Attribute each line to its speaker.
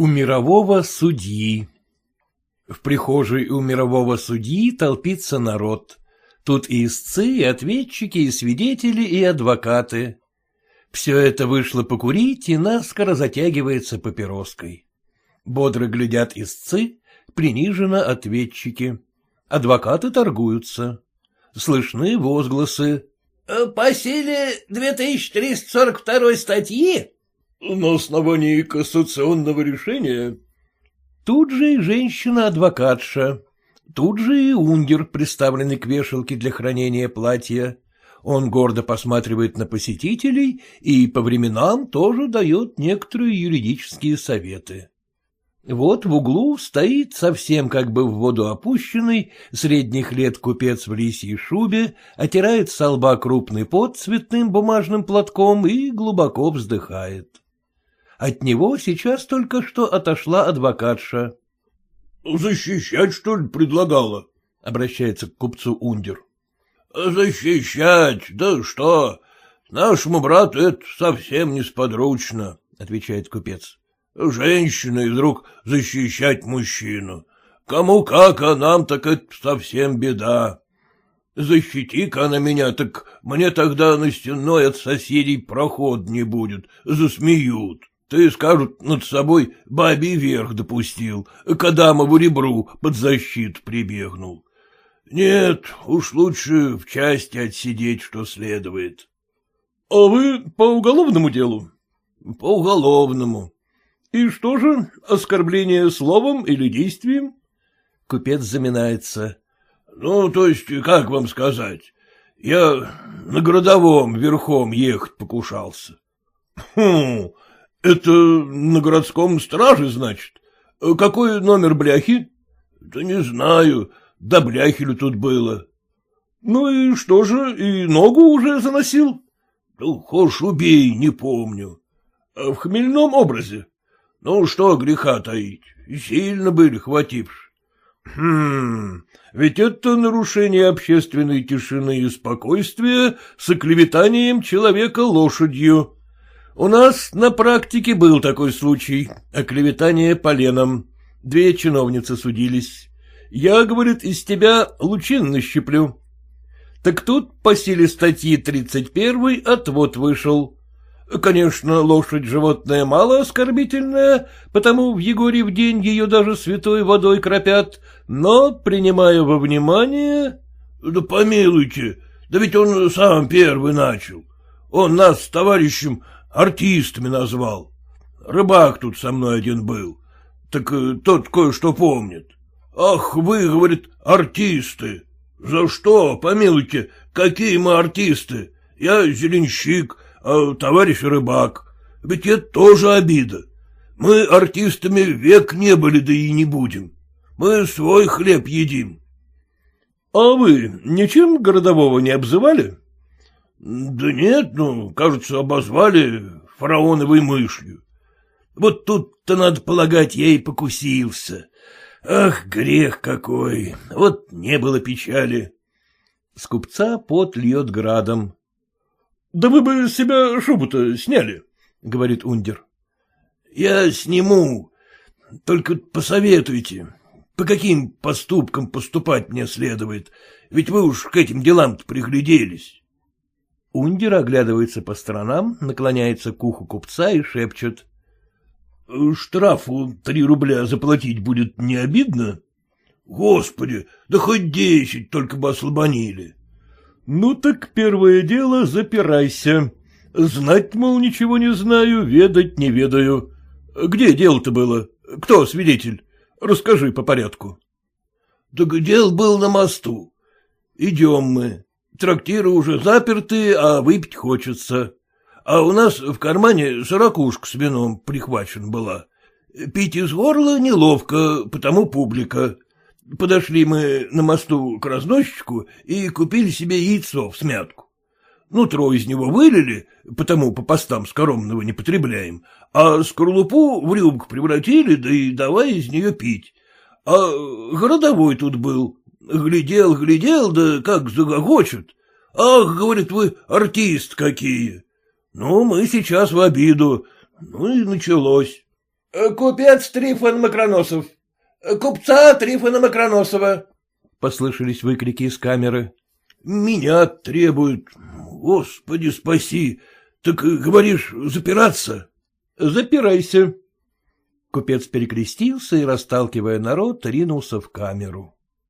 Speaker 1: У мирового судьи В прихожей у мирового судьи толпится народ. Тут и истцы, и ответчики, и свидетели, и адвокаты. Все это вышло покурить и наскоро затягивается папироской. Бодро глядят истцы, приниженно ответчики. Адвокаты торгуются. Слышны возгласы.
Speaker 2: «Э, — По силе 2342 статьи?
Speaker 1: — На основании кассационного решения. Тут же и женщина-адвокатша. Тут же и ундер, приставленный к вешалке для хранения платья. Он гордо посматривает на посетителей и по временам тоже дает некоторые юридические советы. Вот в углу стоит совсем как бы в воду опущенный, средних лет купец в лисьей шубе, отирает со лба крупный пот цветным бумажным платком и глубоко вздыхает. От него сейчас только что отошла адвокатша.
Speaker 3: — Защищать, что ли, предлагала?
Speaker 1: — обращается к купцу Ундер.
Speaker 3: — Защищать? Да что? Нашему брату это совсем несподручно, — отвечает купец. Женщина и вдруг защищать мужчину. Кому как, а нам так это совсем беда. Защити-ка она меня, так мне тогда на стеной от соседей проход не будет, засмеют. Ты, скажут, над собой бабий верх допустил, к Адамову ребру под защиту прибегнул. Нет, уж лучше в части отсидеть, что следует.
Speaker 1: — А вы по уголовному делу?
Speaker 3: — По уголовному.
Speaker 1: — И что же, оскорбление словом или действием? Купец заминается.
Speaker 3: — Ну, то есть, как вам сказать, я на городовом верхом ехать покушался.
Speaker 1: — Хм, это на городском страже, значит? Какой номер бляхи?
Speaker 3: — Да не знаю, да бляхи ли тут было.
Speaker 1: — Ну и что же, и ногу уже заносил?
Speaker 3: — Ну, хошь убей, не помню.
Speaker 1: — В хмельном образе?
Speaker 3: Ну, что греха таить, сильно были хвативши.
Speaker 1: Хм, ведь это нарушение общественной тишины и спокойствия с оклеветанием человека лошадью. У нас на практике был такой случай — оклеветание поленом. Две чиновницы судились. Я, говорит, из тебя лучин нащеплю. Так тут по силе статьи 31 отвод вышел. Конечно, лошадь животное мало оскорбительное, потому в Егоре день ее даже святой водой кропят, но, принимая во внимание...
Speaker 3: — Да помилуйте, да ведь он сам первый начал. Он нас с товарищем артистами назвал. Рыбак тут со мной один был, так э, тот кое-что помнит. Ах, вы, говорит, артисты. За что, помилуйте, какие мы артисты? Я зеленщик, а товарищ рыбак. Ведь это тоже обида. Мы артистами век не были, да и не будем. Мы свой хлеб едим.
Speaker 1: — А вы ничем городового не обзывали?
Speaker 3: — Да нет, ну, кажется, обозвали фараоновой мышью. Вот тут-то, надо полагать, я и покусился. Ах, грех какой! Вот не было печали.
Speaker 1: С купца пот льет градом. — Да вы бы себя шубу-то сняли, — говорит Ундер.
Speaker 3: — Я сниму, только посоветуйте, по каким поступкам поступать мне следует, ведь вы уж к этим делам-то пригляделись.
Speaker 1: Ундер оглядывается по сторонам, наклоняется к уху купца и шепчет.
Speaker 3: — Штрафу три рубля заплатить будет не обидно? — Господи, да хоть десять, только бы ослабонили.
Speaker 1: Ну так первое дело запирайся. Знать, мол, ничего не знаю, ведать не ведаю. Где дело-то было? Кто свидетель? Расскажи по порядку.
Speaker 3: Так дело был на мосту. Идем мы. Трактиры уже заперты, а выпить хочется. А у нас в кармане сорокушка с вином прихвачена была. Пить из горла неловко, потому публика. Подошли мы на мосту к разносчику и купили себе яйцо в смятку. Ну, трое из него вылили, потому по постам скоромного не потребляем, а скорлупу в рюмку превратили, да и давай из нее пить. А городовой тут был. Глядел, глядел, да как загогочет. Ах, говорит, вы артист какие. Ну, мы сейчас в обиду. Ну и началось.
Speaker 2: — Купец Трифон Макроносов. Купца Трифона Макроносова.
Speaker 1: — послышались выкрики из камеры.
Speaker 3: — Меня требуют. Господи, спаси. Так, говоришь, запираться?
Speaker 1: — Запирайся. Купец перекрестился и, расталкивая народ, ринулся в камеру.